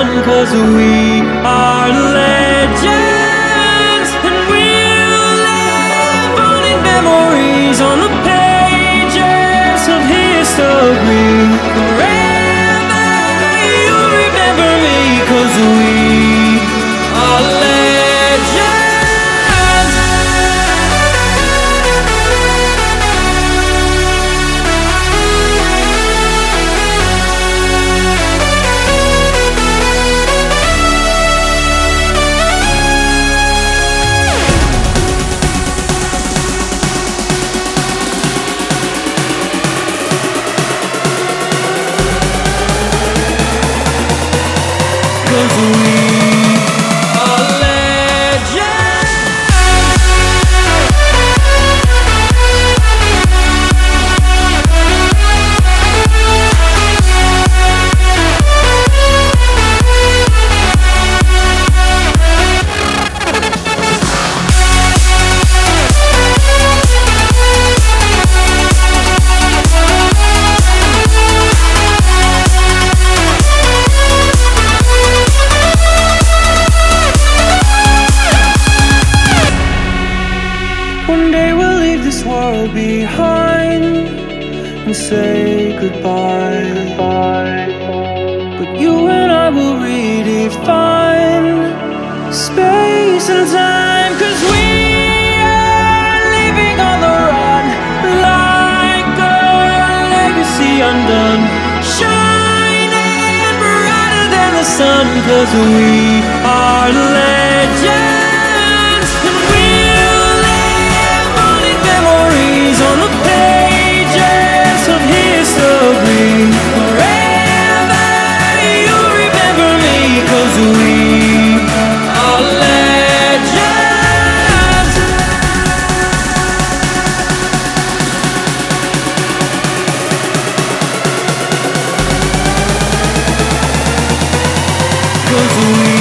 sun, cause we are legends. And we'll live on in memories on the pages of history. World and say goodbye. But you and I will redefine space and time, cause we are living on the run like a legacy undone. Shining brighter than the sun, cause we are legends. cause we